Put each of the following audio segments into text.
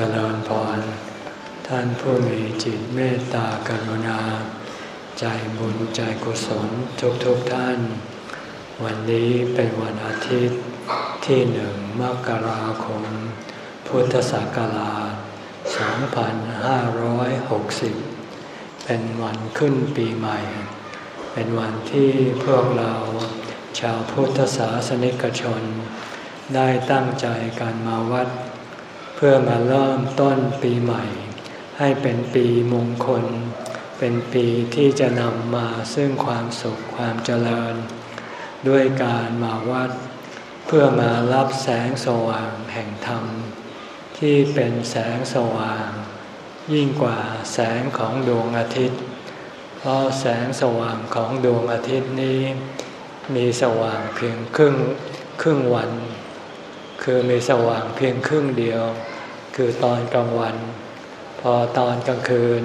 เจริญพร ท่านผู้มีจิตเมตตากรุณา ใจบุญใจกุศลทุกทุกท่าน วันนี้เป็นวันอาทิตย์ที่หนึ่งมกราคม พุทธศักราช 2560 เป็นวันขึ้นปีใหม่ เป็นวันที่พวกเราชาวพุทธศาสนิกชน ได้ตั้งใจการมาวัด เพื่อมาเริ่มต้นปีใหม่ ให้เป็นปีมงคล เป็นปีที่จะนำมาซึ่งความสุขความเจริญ ด้วยการมาวัด เพื่อมารับแสงสว่างแห่งธรรม ที่เป็นแสงสว่าง ยิ่งกว่าแสงของดวงอาทิตย์ เพราะแสงสว่างของดวงอาทิตย์นี้ มีสว่างเพียงครึ่งครึ่งวัน คือมีสว่างเพียงครึ่งเดียว คือตอนกลางวัน พอตอนกลางคืน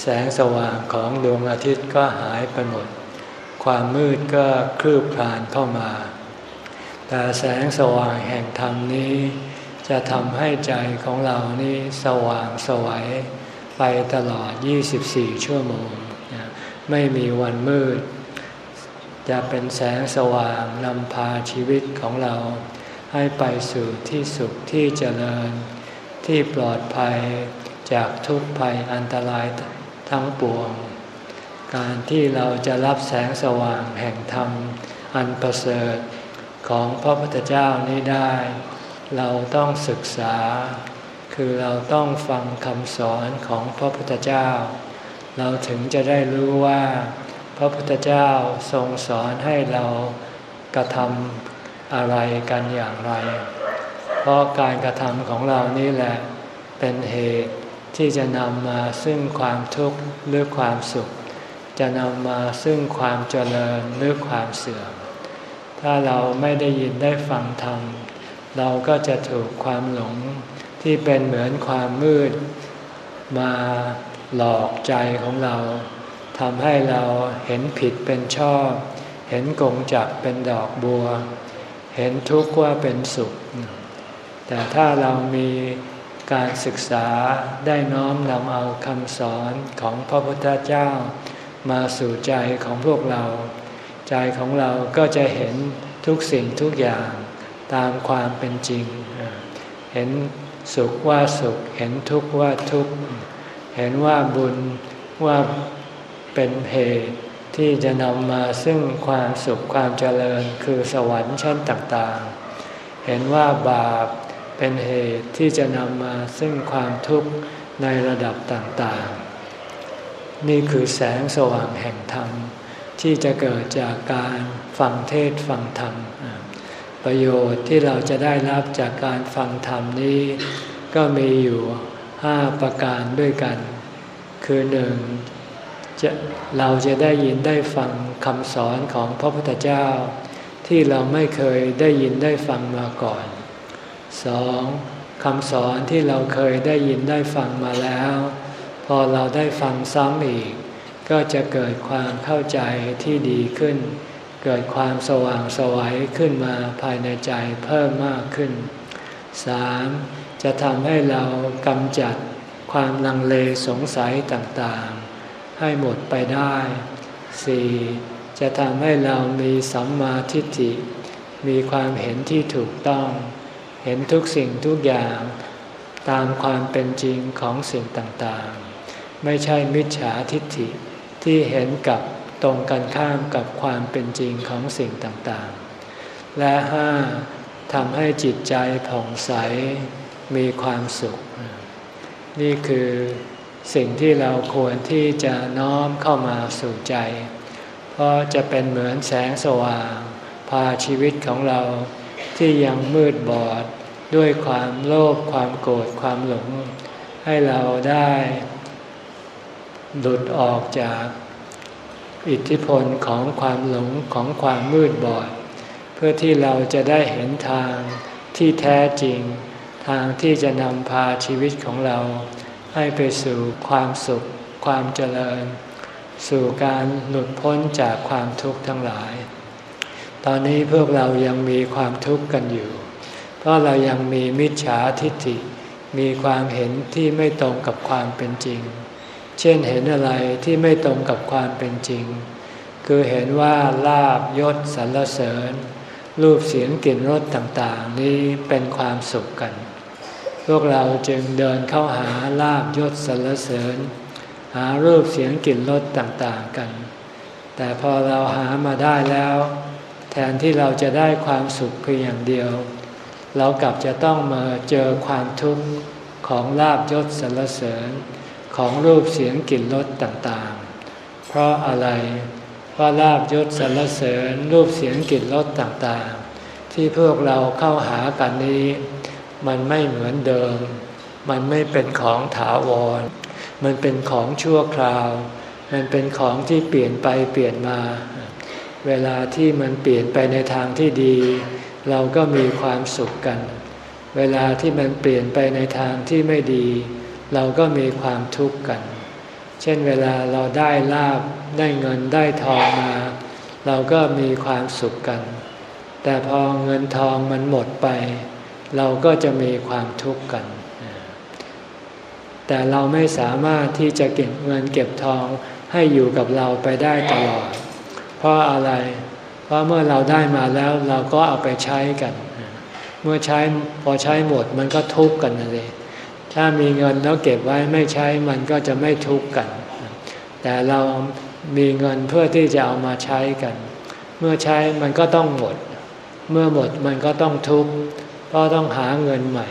แสงสว่างของดวงอาทิตย์ก็หายไปหมด ความมืดก็คลืบคลานเข้ามา แต่แสงสว่างแห่งธรรมนี้ จะทำให้ใจของเรานี่สว่างสวัยไปตลอด 24 ชั่วโมง ไม่มีวันมืด จะเป็นแสงสว่างนำพาชีวิตของเรา ให้ไปสู่ที่สุขที่เจริญ ที่ปลอดภัยจากทุกภัยอันตรายทั้งปวง การที่เราจะรับแสงสว่างแห่งธรรม อันประเสริฐของพระพุทธเจ้านี้ได้ เราต้องศึกษา คือเราต้องฟังคำสอนของพระพุทธเจ้า เราถึงจะได้รู้ว่า พระพุทธเจ้าทรงสอนให้เรากระทำ อะไรกันอย่างไร เพราะการกระทำของเรานี่แหละเป็นเหตุที่จะนำมาซึ่งความทุกข์หรือความสุข จะนำมาซึ่งความเจริญหรือความเสื่อม ถ้าเราไม่ได้ยินได้ฟังธรรมเราก็จะถูกความหลงที่เป็นเหมือนความมืด มาหลอกใจของเราทำให้เราเห็นผิดเป็นชอบ เห็นกงจักเป็นดอกบัว เห็นทุกข์ว่าเป็นสุข แต่ถ้าเรามีการศึกษาได้น้อมนำเอาคำสอนของพระพุทธเจ้า มาสู่ใจของพวกเรา ใจของเราก็จะเห็นทุกสิ่งทุกอย่างตามความเป็นจริง เห็นสุขว่าสุข เห็นทุกข์ว่าทุกข์ เห็นว่าบุญว่าเป็นเหตุ ที่จะนำมาซึ่งความสุขความเจริญคือสวรรค์ชั้นต่างๆ เห็นว่าบาปเป็นเหตุที่จะนำมาซึ่งความทุกข์ในระดับต่างๆ นี่คือแสงสว่างแห่งธรรม ที่จะเกิดจากการฟังเทศฟังธรรม ประโยชน์ที่เราจะได้รับจากการฟังธรรมนี้ ก็มีอยู่ห้าประการด้วยกัน คือหนึ่ง จะเราจะได้ยินได้ฟังคำสอนของพระพุทธเจ้า ที่เราไม่เคยได้ยินได้ฟังมาก่อนสองคำสอนที่เราเคยได้ยินได้ฟังมาแล้ว พอเราได้ฟังซ้ำอีก ก็จะเกิดความเข้าใจที่ดีขึ้น เกิดความสว่างสวัยขึ้นมาภายในใจเพิ่มมากขึ้นสามจะทำให้เรากำจัดความลังเลสงสัยต่างๆ ให้หมดไปได้สี่จะทำให้เรามีสัมมาทิฏฐิ มีความเห็นที่ถูกต้อง เห็นทุกสิ่งทุกอย่าง ตามความเป็นจริงของสิ่งต่างๆ ไม่ใช่มิจฉาทิฏฐิที่เห็นกับตรงกันข้ามกับความเป็นจริงของสิ่งต่างๆ และห้าทำให้จิตใจผ่องใสมีความสุข นี่คือ สิ่งที่เราควรที่จะน้อมเข้ามาสู่ใจ เพราะจะเป็นเหมือนแสงสว่าง พาชีวิตของเราที่ยังมืดบอดด้วยความโลภความโกรธความหลง ให้เราได้หลุดออกจากอิทธิพลของความหลงของความมืดบอด เพื่อที่เราจะได้เห็นทางที่แท้จริง ทางที่จะนำพาชีวิตของเรา ให้ไปสู่ความสุข ความเจริญ สู่การหลุดพ้นจากความทุกข์ทั้งหลาย ตอนนี้พวกเรายังมีความทุกข์กันอยู่ เพราะเรายังมีมิจฉาทิฏฐิ มีความเห็นที่ไม่ตรงกับความเป็นจริง เช่นเห็นอะไรที่ไม่ตรงกับความเป็นจริง คือเห็นว่าลาบยศสรรเสริญ รูปเสียงกลิ่นรสต่างๆ นี้เป็นความสุขกัน พวกเราจึงเดินเข้าหาลาบยศสรรเสริญ หารูปเสียงกลิ่นรสต่างๆกัน แต่พอเราหามาได้แล้ว แทนที่เราจะได้ความสุขเพียงอย่างเดียว เรากลับจะต้องมาเจอความทุกข์ของลาบยศสรรเสริญ ของรูปเสียงกลิ่นรสต่างๆ เพราะอะไร เพราะลาบยศสรรเสริญ รูปเสียงกลิ่นรสต่างๆ ที่พวกเราเข้าหากันนี้ มันไม่เหมือนเดิม มันไม่เป็นของถาวร มันเป็นของชั่วคราว มันเป็นของที่เปลี่ยนไปเปลี่ยนมา เวลาที่มันเปลี่ยนไปในทางที่ดี เราก็มีความสุขกัน เวลาที่มันเปลี่ยนไปในทางที่ไม่ดี เราก็มีความทุกข์กัน เช่นเวลาเราได้ลาบได้เงินได้ทองมา เราก็มีความสุขกัน แต่พอเงินทองมันหมดไป เราก็จะมีความทุกข์กัน แต่เราไม่สามารถที่จะเก็บเงินเก็บทองให้อยู่กับเราไปได้ตลอด เพราะอะไร เพราะเมื่อเราได้มาแล้วเราก็เอาไปใช้กัน เมื่อใช้พอใช้หมดมันก็ทุกข์กันเลยถ้ามีเงินแล้วเก็บไว้ไม่ใช้มันก็จะไม่ทุกข์กัน แต่เรามีเงินเพื่อที่จะเอามาใช้กัน เมื่อใช้มันก็ต้องหมด เมื่อหมดมันก็ต้องทุกข์ เพราะต้องหาเงินใหม่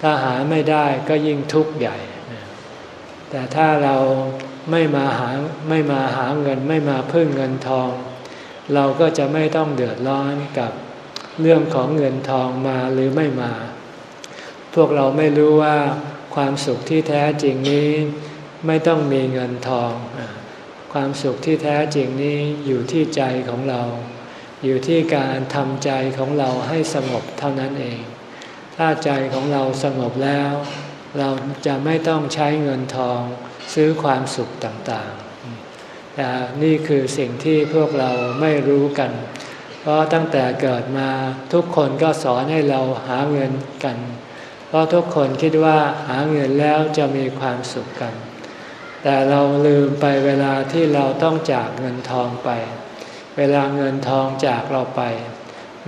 ถ้าหาไม่ได้ก็ยิ่งทุกข์ใหญ่ แต่ถ้าเราไม่มาหาไม่มาหาเงินไม่มาพึ่งเงินทอง เราก็จะไม่ต้องเดือดร้อนกับเรื่องของเงินทองมาหรือไม่มา พวกเราไม่รู้ว่าความสุขที่แท้จริงนี้ไม่ต้องมีเงินทอง ความสุขที่แท้จริงนี้อยู่ที่ใจของเรา อยู่ที่การทำใจของเราให้สงบเท่านั้นเอง ถ้าใจของเราสงบแล้ว เราจะไม่ต้องใช้เงินทองซื้อความสุขต่างแต่นี่คือสิ่งที่พวกเราไม่รู้กัน เพราะตั้งแต่เกิดมาทุกคนก็สอนให้เราหาเงินกัน เพราะทุกคนคิดว่าหาเงินแล้วจะมีความสุขกัน แต่เราลืมไปเวลาที่เราต้องจากเงินทองไป เวลาเงินทองจากเราไป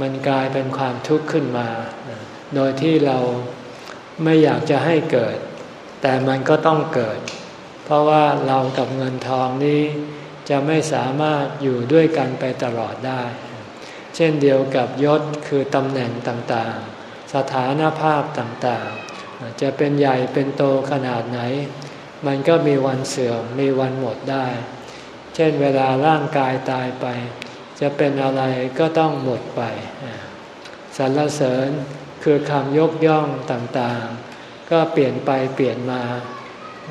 มันกลายเป็นความทุกข์ขึ้นมา โดยที่เราไม่อยากจะให้เกิด แต่มันก็ต้องเกิด เพราะว่าเรากับเงินทองนี้จะไม่สามารถอยู่ด้วยกันไปตลอดได้ เช่นเดียวกับยศคือตำแหน่งต่างๆ สถานภาพต่างๆ จะเป็นใหญ่เป็นโตขนาดไหน มันก็มีวันเสื่อมมีวันหมดได้ เช่นเวลาร่างกายตายไป จะเป็นอะไรก็ต้องหมดไปสรรเสริญคือคำยกย่องต่างๆ ก็เปลี่ยนไปเปลี่ยนมา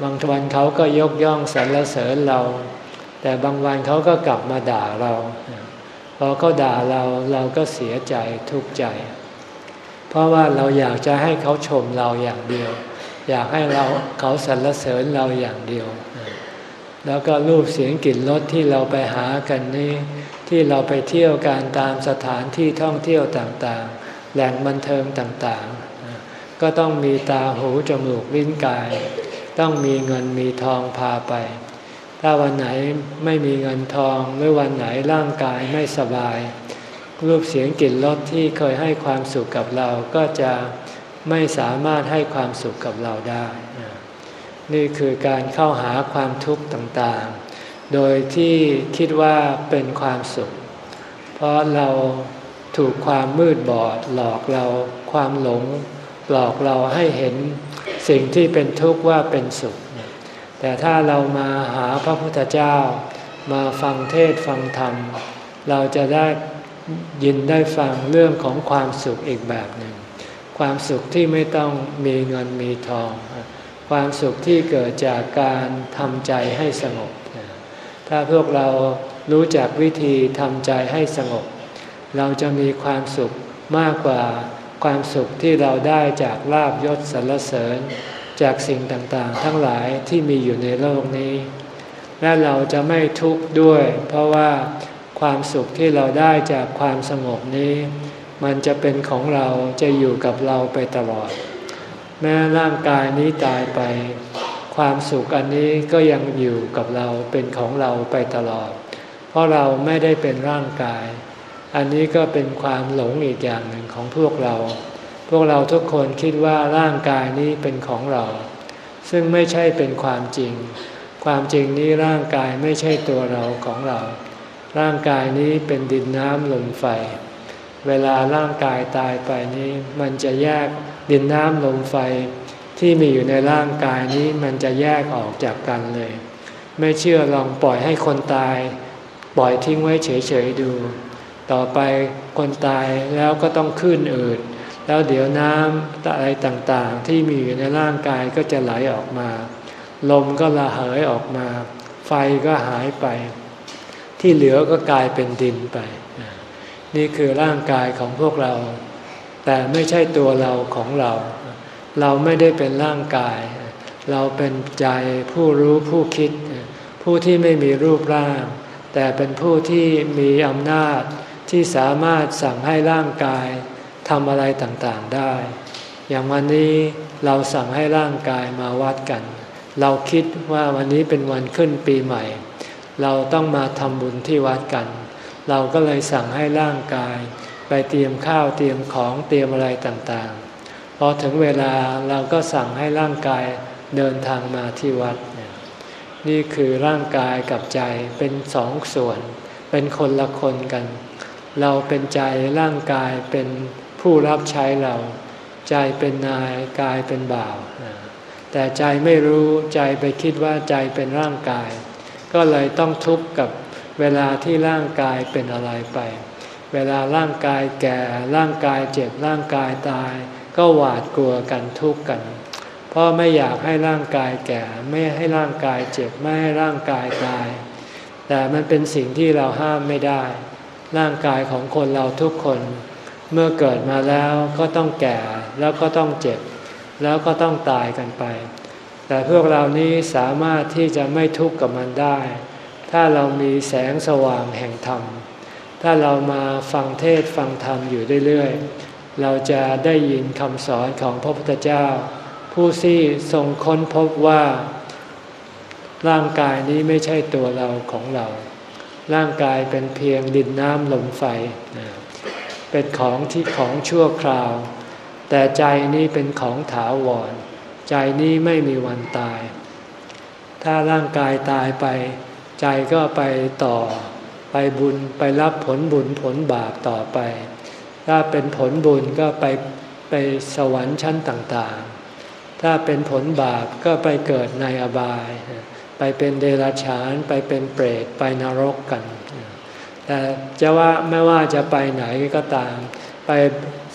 บางวันเขาก็ยกย่องสรรเสริญเรา แต่บางวันเขาก็กลับมาด่าเราพอเขาด่าเราเราก็เสียใจทุกข์ใจ เพราะว่าเราอยากจะให้เขาชมเราอย่างเดียว อยากให้เราเขาสรรเสริญเราอย่างเดียว แล้วก็รูปเสียงกลิ่นรสที่เราไปหากันนี้ที่เราไปเที่ยวการตามสถานที่ท่องเที่ยวต่างๆ แหล่งบันเทิงต่างๆ ก็ต้องมีตาหูจมูกลิ้นกาย ต้องมีเงินมีทองพาไป ถ้าวันไหนไม่มีเงินทองหรือวันไหนร่างกายไม่สบาย รูปเสียงกลิ่นรสที่เคยให้ความสุขกับเราก็จะไม่สามารถให้ความสุขกับเราได้ นี่คือการเข้าหาความทุกข์ต่างๆ โดยที่คิดว่าเป็นความสุข เพราะเราถูกความมืดบอดหลอกเราความหลง หลอกเราให้เห็นสิ่งที่เป็นทุกข์ว่าเป็นสุข แต่ถ้าเรามาหาพระพุทธเจ้า มาฟังเทศฟังธรรม เราจะได้ยินได้ฟังเรื่องของความสุขอีกแบบหนึ่ง ความสุขที่ไม่ต้องมีเงินมีทอง ความสุขที่เกิดจากการทำใจให้สงบ ถ้าพวกเรารู้จักวิธีทำใจให้สงบ เราจะมีความสุขมากกว่าความสุขที่เราได้จากลาบยศสรรเสริญ จากสิ่งต่างๆ ทั้งหลายที่มีอยู่ในโลกนี้ และเราจะไม่ทุกข์ด้วย เพราะว่าความสุขที่เราได้จากความสงบนี้ มันจะเป็นของเราจะอยู่กับเราไปตลอด แม้ร่างกายนี้ตายไป ความสุขอันนี้ก็ยังอยู่กับเราเป็นของเราไปตลอด เพราะเราไม่ได้เป็นร่างกาย อันนี้ก็เป็นความหลงอีกอย่างหนึ่งของพวกเรา พวกเราทุกคนคิดว่าร่างกายนี้เป็นของเรา ซึ่งไม่ใช่เป็นความจริง ความจริงนี้ร่างกายไม่ใช่ตัวเราของเรา ร่างกายนี้เป็นดินน้ำลมไฟ เวลาร่างกายตายไปนี้มันจะแยก ดินน้ำลมไฟที่มีอยู่ในร่างกายนี้มันจะแยกออกจากกันเลย ไม่เชื่อลองปล่อยให้คนตาย ปล่อยทิ้งไว้เฉยๆดู ต่อไปคนตายแล้วก็ต้องขึ้นอืดแล้วเดี๋ยวน้ำอะไรต่างๆ ที่มีอยู่ในร่างกายก็จะไหลออกมา ลมก็ระเหยออกมา ไฟก็หายไป ที่เหลือก็กลายเป็นดินไป นี่คือร่างกายของพวกเรา แต่ไม่ใช่ตัวเราของเรา เราไม่ได้เป็นร่างกาย เราเป็นใจผู้รู้ผู้คิด ผู้ที่ไม่มีรูปร่าง แต่เป็นผู้ที่มีอำนาจที่สามารถสั่งให้ร่างกายทำอะไรต่างๆได้ อย่างวันนี้เราสั่งให้ร่างกายมาวัดกัน เราคิดว่าวันนี้เป็นวันขึ้นปีใหม่ เราต้องมาทำบุญที่วัดกัน เราก็เลยสั่งให้ร่างกาย ไปเตรียมข้าวเตรียมของเตรียมอะไรต่างๆ พอถึงเวลาเราก็สั่งให้ร่างกายเดินทางมาที่วัด นี่คือร่างกายกับใจเป็นสองส่วน เป็นคนละคนกัน เราเป็นใจร่างกายเป็นผู้รับใช้เรา ใจเป็นนายกายเป็นบ่าว แต่ใจไม่รู้ใจไปคิดว่าใจเป็นร่างกาย ก็เลยต้องทุกข์กับเวลาที่ร่างกายเป็นอะไรไป เวลาร่างกายแก่ ร่างกายเจ็บ ร่างกายตาย ก็หวาดกลัวกันทุกข์กัน เพราะไม่อยากให้ร่างกายแก่ ไม่ให้ร่างกายเจ็บ ไม่ให้ร่างกายตาย แต่มันเป็นสิ่งที่เราห้ามไม่ได้ ร่างกายของคนเราทุกคน เมื่อเกิดมาแล้วก็ต้องแก่ แล้วก็ต้องเจ็บ แล้วก็ต้องตายกันไป แต่พวกเรานี้สามารถที่จะไม่ทุกข์กับมันได้ ถ้าเรามีแสงสว่างแห่งธรรม ถ้าเรามาฟังเทศฟังธรรมอยู่เรื่อยๆ เราจะได้ยินคำสอนของพระพุทธเจ้า ผู้ที่ทรงค้นพบว่า ร่างกายนี้ไม่ใช่ตัวเราของเรา ร่างกายเป็นเพียงดินน้ำลมไฟ เป็นของที่ของชั่วคราว แต่ใจนี้เป็นของถาวร ใจนี้ไม่มีวันตาย ถ้าร่างกายตายไป ใจก็ไปต่อ ไปบุญไปรับผลบุญผลบาปต่อไป ถ้าเป็นผลบุญก็ไปไปสวรรค์ชั้นต่างๆ ถ้าเป็นผลบาปก็ไปเกิดในอบาย ไปเป็นเดรัจฉาน ไปเป็นเปรตไปนรกกัน แต่จะว่าไม่ว่าจะไปไหนก็ตาม ไป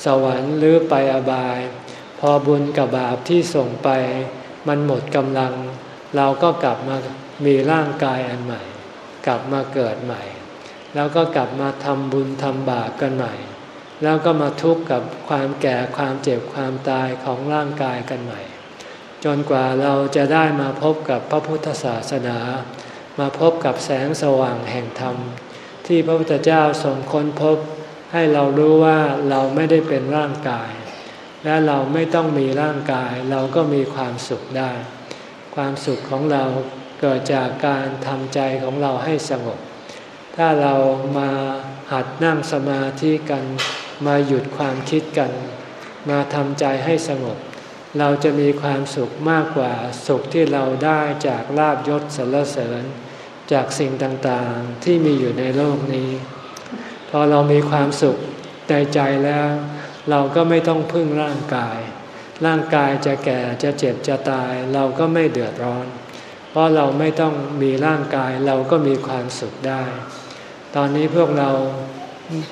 สวรรค์หรือไปอบาย พอบุญกับบาปที่ส่งไปมันหมดกำลัง เราก็กลับมามีร่างกายอันใหม่ กลับมาเกิดใหม่ แล้วก็กลับมาทำบุญทำบาปกันใหม่ แล้วก็มาทุกข์กับความแก่ความเจ็บความตายของร่างกายกันใหม่ จนกว่าเราจะได้มาพบกับพระพุทธศาสนา มาพบกับแสงสว่างแห่งธรรม ที่พระพุทธเจ้าทรงค้นพบ ให้เรารู้ว่าเราไม่ได้เป็นร่างกาย และเราไม่ต้องมีร่างกาย เราก็มีความสุขได้ ความสุขของเราเกิดจากการทำใจของเราให้สงบ ถ้าเรามาหัดนั่งสมาธิกัน มาหยุดความคิดกัน มาทำใจให้สงบ เราจะมีความสุขมากกว่าสุขที่เราได้จากลาบยศสรรเสริญ จากสิ่งต่างๆที่มีอยู่ในโลกนี้ พอเรามีความสุขในใจแล้ว เราก็ไม่ต้องพึ่งร่างกาย ร่างกายจะแก่จะเจ็บจะตาย เราก็ไม่เดือดร้อน เพราะเราไม่ต้องมีร่างกายเราก็มีความสุขได้ ตอนนี้พวกเรา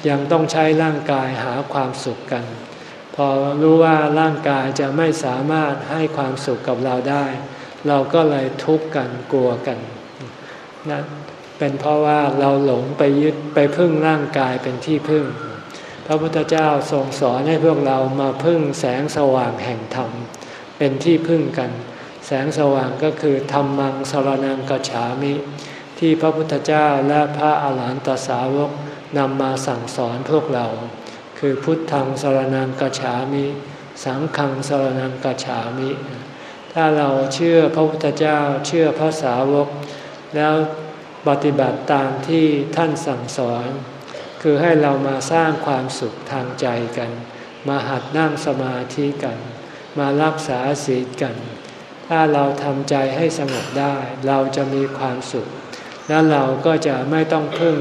ยังต้องใช้ร่างกายหาความสุขกัน พอรู้ว่าร่างกายจะไม่สามารถให้ความสุขกับเราได้ เราก็เลยทุกข์กันกลัวกันนะเป็นเพราะว่าเราหลงไปยึดไปพึ่งร่างกายเป็นที่พึ่ง พระพุทธเจ้าทรงสอนให้พวกเรามาพึ่งแสงสว่างแห่งธรรม เป็นที่พึ่งกัน แสงสว่างก็คือธรรมังสรนังกัจฉามิ ที่พระพุทธเจ้าและพระอาหารหันตสาวกนำมาสั่งสอนพวกเรา คือพุทธังสรนังกัจฉามิสังฆังสรนังกัจฉามิ ถ้าเราเชื่อพระพุทธเจ้าเชื่อพระสาวก แล้วปฏิบัติตามที่ท่านสั่งสอน คือให้เรามาสร้างความสุขทางใจกัน มาหัดนั่งสมาธิกัน มารักษาศีลกัน ถ้าเราทำใจให้สงบได้ เราจะมีความสุข แล้วเราก็จะไม่ต้องพึ่ง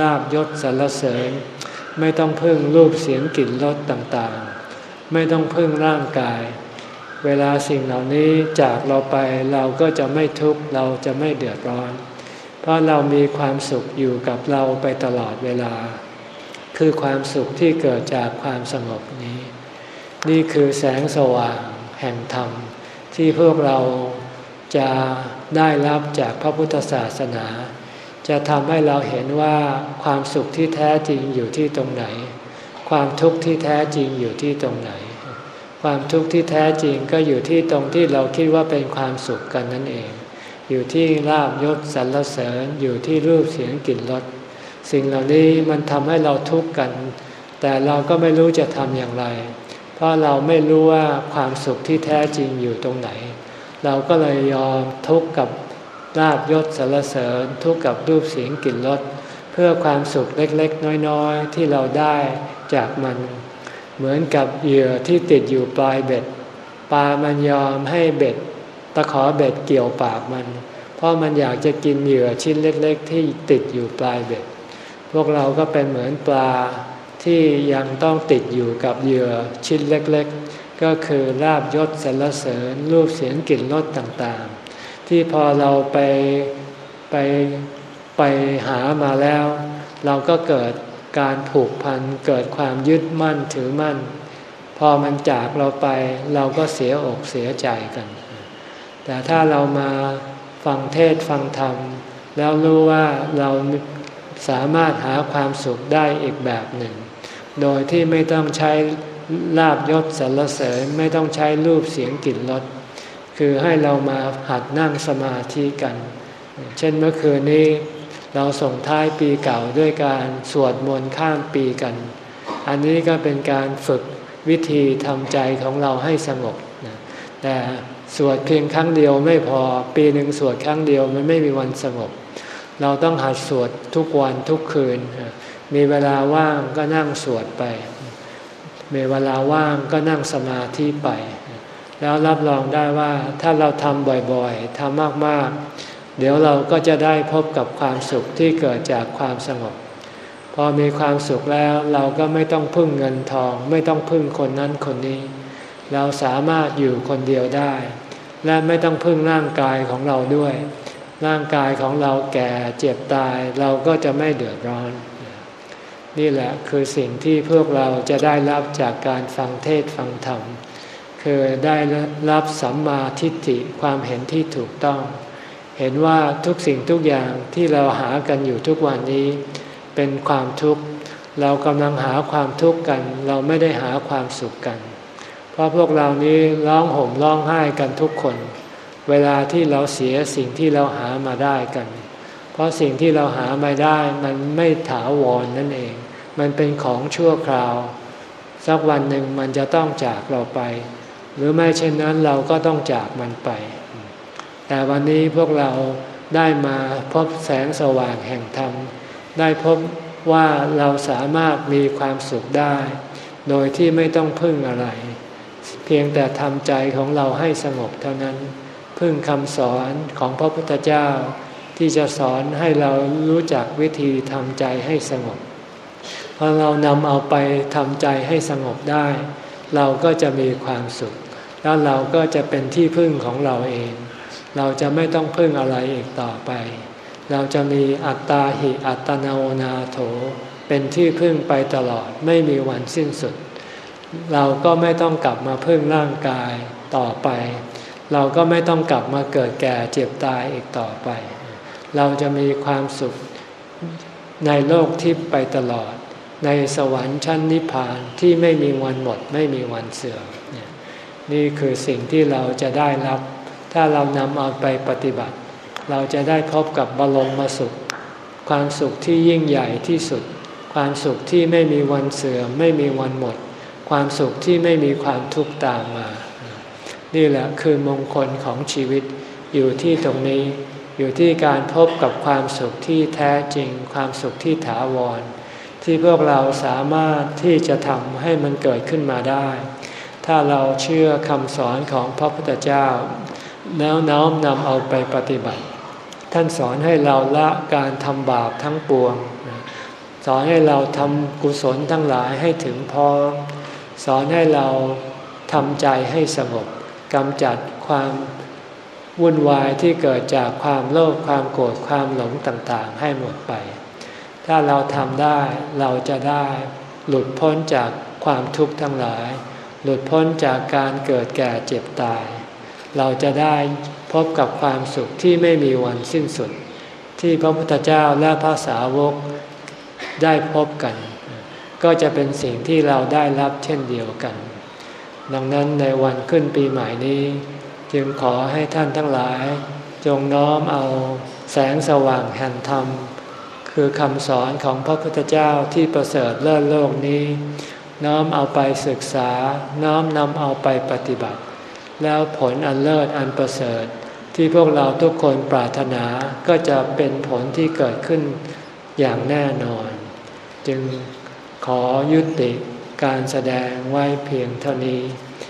ลาบยศสรรเสริญ ไม่ต้องพึ่งรูปเสียงกลิ่นรสต่างๆ ไม่ต้องพึ่งร่างกาย เวลาสิ่งเหล่านี้จากเราไปเราก็จะไม่ทุกข์เราจะไม่เดือดร้อน เพราะเรามีความสุขอยู่กับเราไปตลอดเวลา คือความสุขที่เกิดจากความสงบนี้ นี่คือแสงสว่างแห่งธรรมที่พวกเราจะ ได้รับจากพระพุทธศาสนา จะทำให้เราเห็นว่าความสุขที่แท้จริงอยู่ที่ตรงไหน ความทุกข์ที่แท้จริงอยู่ที่ตรงไหน ความทุกข์ที่แท้จริงก็อยู่ที่ตรงที่เราคิดว่าเป็นความสุขกันนั่นเอง อยู่ที่ลาบยศสรรเสริญอยู่ที่รูปเสียงกลิ่นรสสิ่งเหล่านี้มันทำให้เราทุกข์กัน แต่เราก็ไม่รู้จะทำอย่างไร เพราะเราไม่รู้ว่าความสุขที่แท้จริงอยู่ตรงไหน เราก็เลยยอมทุกข์กับลาบยศสรรเสริญ ทุกข์กับรูปเสียงกลิ่นรสเพื่อความสุขเล็กๆ น้อยๆ ที่เราได้จากมัน เหมือนกับเหยื่อที่ติดอยู่ปลายเบ็ดปลามันยอมให้เบ็ดตะขอเบ็ดเกี่ยวปากมัน เพราะมันอยากจะกินเหยื่อชิ้นเล็ก ๆ ที่ติดอยู่ปลายเบ็ด พวกเราก็เป็นเหมือนปลาที่ยังต้องติดอยู่กับเหยื่อชิ้นเล็ก ๆ ก็คือลาบยศสรรเสริญรูปเสียงกลิ่นรสต่างๆ ที่พอเราไปไปไปหามาแล้ว เราก็เกิดการผูกพันเกิดความยึดมั่นถือมั่น พอมันจากเราไปเราก็เสียอกเสียใจกัน แต่ถ้าเรามาฟังเทศฟังธรรม แล้วรู้ว่าเราสามารถหาความสุขได้อีกแบบหนึ่ง โดยที่ไม่ต้องใช้ ลาบยศสรรเสริญไม่ต้องใช้รูปเสียงกลิ่นรสคือให้เรามาหัดนั่งสมาธิกัน เช่นเมื่อคืนนี้เราส่งท้ายปีเก่าด้วยการสวดมนต์ข้ามปีกัน อันนี้ก็เป็นการฝึกวิธีทำใจของเราให้สงบแต่สวดเพียงครั้งเดียวไม่พอปีหนึ่งสวดครั้งเดียวมันไม่มีวันสงบ เราต้องหัดสวดทุกวันทุกคืน มีเวลาว่างก็นั่งสวดไป มีเวลาว่างก็นั่งสมาธิไป แล้วรับรองได้ว่าถ้าเราทำบ่อยๆทำมากๆ เดี๋ยวเราก็จะได้พบกับความสุขที่เกิดจากความสงบ พอมีความสุขแล้วเราก็ไม่ต้องพึ่งเงินทอง ไม่ต้องพึ่งคนนั้นคนนี้ เราสามารถอยู่คนเดียวได้ และไม่ต้องพึ่งร่างกายของเราด้วย ร่างกายของเราแก่เจ็บตายเราก็จะไม่เดือดร้อน นี่แหละคือสิ่งที่พวกเราจะได้รับจากการฟังเทศฟังธรรม คือได้รับสัมมาทิฏฐิความเห็นที่ถูกต้อง เห็นว่าทุกสิ่งทุกอย่างที่เราหากันอยู่ทุกวันนี้ เป็นความทุกข์ เรากำลังหาความทุกข์กัน เราไม่ได้หาความสุขกัน เพราะพวกเรานี้ร้องห่มร้องไห้กันทุกคน เวลาที่เราเสียสิ่งที่เราหามาได้กัน เพราะสิ่งที่เราหามาได้มันไม่ถาวรนนั่นเอง มันเป็นของชั่วคราว สักวันหนึ่งมันจะต้องจากเราไป หรือไม่เช่นนั้นเราก็ต้องจากมันไป แต่วันนี้พวกเราได้มาพบแสงสว่างแห่งธรรม ได้พบว่าเราสามารถมีความสุขได้ โดยที่ไม่ต้องพึ่งอะไร เพียงแต่ทำใจของเราให้สงบเท่านั้น พึ่งคำสอนของพระพุทธเจ้า ที่จะสอนให้เรารู้จักวิธีทำใจให้สงบ พอเรานำเอาไปทำใจให้สงบได้ เราก็จะมีความสุข แล้วเราก็จะเป็นที่พึ่งของเราเอง เราจะไม่ต้องพึ่งอะไรอีกต่อไป เราจะมีอัตตาหิอัตโนนาโถ เป็นที่พึ่งไปตลอดไม่มีวันสิ้นสุด เราก็ไม่ต้องกลับมาพึ่งร่างกายต่อไป เราก็ไม่ต้องกลับมาเกิดแก่เจ็บตายอีกต่อไป เราจะมีความสุขในโลกทิพย์ไปตลอด ในสวรรค์ชั้นนิพพานที่ไม่มีวันหมดไม่มีวันเสื่อมนี่คือสิ่งที่เราจะได้รับ ถ้าเรานำเอาไปปฏิบัติ เราจะได้พบกับบรมมาสุข ความสุขที่ยิ่งใหญ่ที่สุด ความสุขที่ไม่มีวันเสื่อมไม่มีวันหมด ความสุขที่ไม่มีความทุกข์ตามมา นี่แหละคือมงคลของชีวิตอยู่ที่ตรงนี้อยู่ที่การพบกับความสุขที่แท้จริง ความสุขที่ถาวร ที่พวกเราสามารถที่จะทำให้มันเกิดขึ้นมาได้ ถ้าเราเชื่อคำสอนของพระพุทธเจ้า แล้วน้อมนำเอาไปปฏิบัติ ท่านสอนให้เราละการทำบาปทั้งปวง สอนให้เราทำกุศลทั้งหลายให้ถึงพร้อม สอนให้เราทำใจให้สงบกำจัดความวุ่นวายที่เกิดจากความโลภความโกรธความหลงต่างๆ ให้หมดไป ถ้าเราทำได้เราจะได้หลุดพ้นจากความทุกข์ทั้งหลาย หลุดพ้นจากการเกิดแก่เจ็บตาย เราจะได้พบกับความสุขที่ไม่มีวันสิ้นสุด ที่พระพุทธเจ้าและพระสาวกได้พบกัน ก็จะเป็นสิ่งที่เราได้รับเช่นเดียวกัน ดังนั้นในวันขึ้นปีใหม่นี้ จึงขอให้ท่านทั้งหลาย จงน้อมเอาแสงสว่างแห่งธรรม คือคำสอนของพระพุทธเจ้าที่ประเสริฐเลิศโลกนี้ น้อมเอาไปศึกษา น้อมนำเอาไปปฏิบัติ แล้วผลอันเลิศอันประเสริฐ ที่พวกเราทุกคนปรารถนาก็จะเป็นผลที่เกิดขึ้นอย่างแน่นอน จึงขอยุติการแสดงไว้เพียงเท่านี้